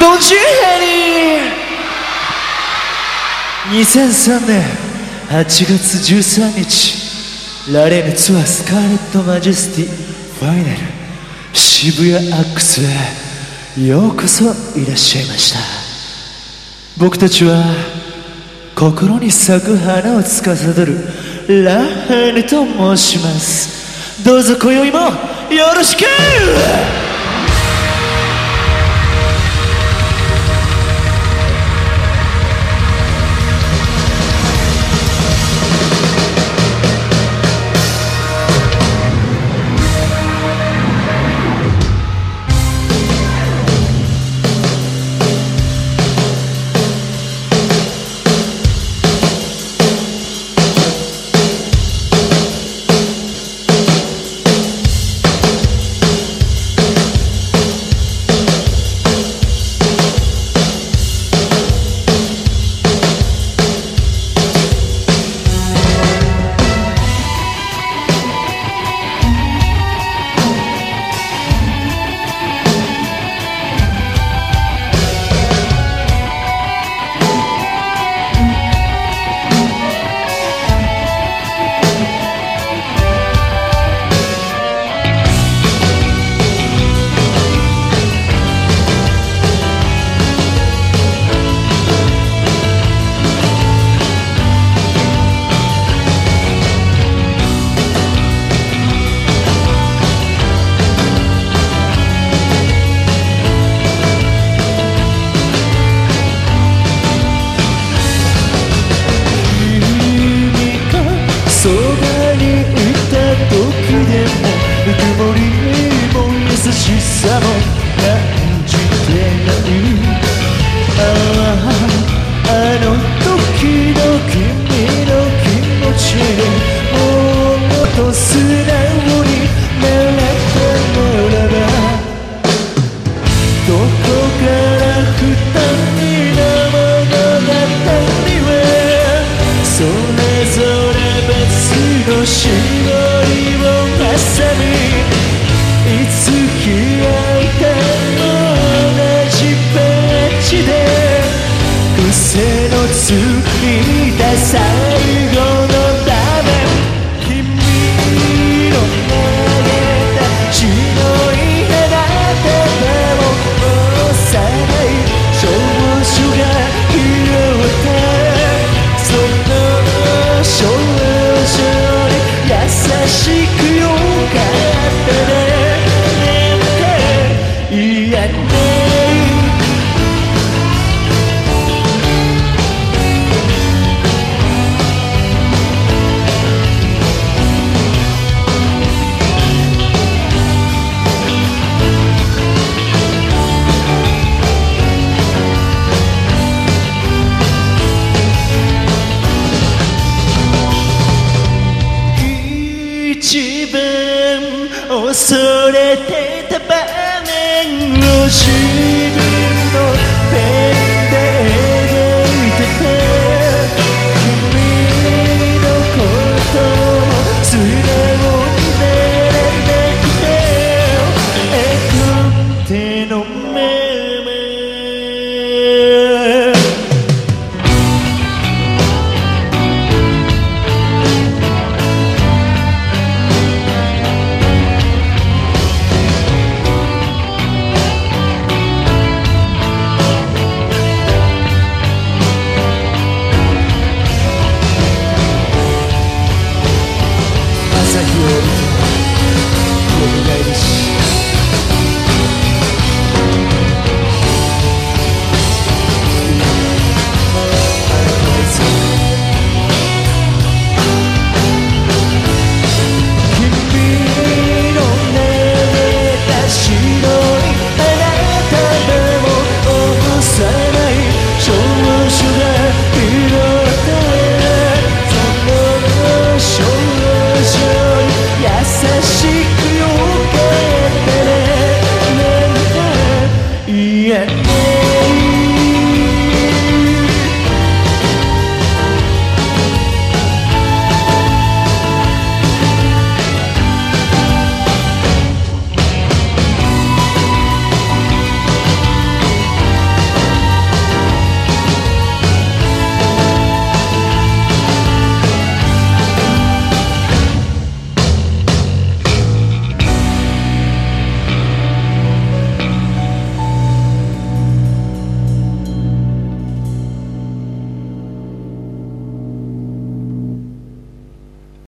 Bonjour chéri 2003年8月13日 LAREINE ツアー Scarlet Majesty ファイナル渋谷 AX へようこそいらっしゃいました。僕たちは心に咲く花を司る LAREINE と申します。どうぞ今宵もよろしく！しさも感じてないあああの時の君の気持ち。もっと素直にいれてた場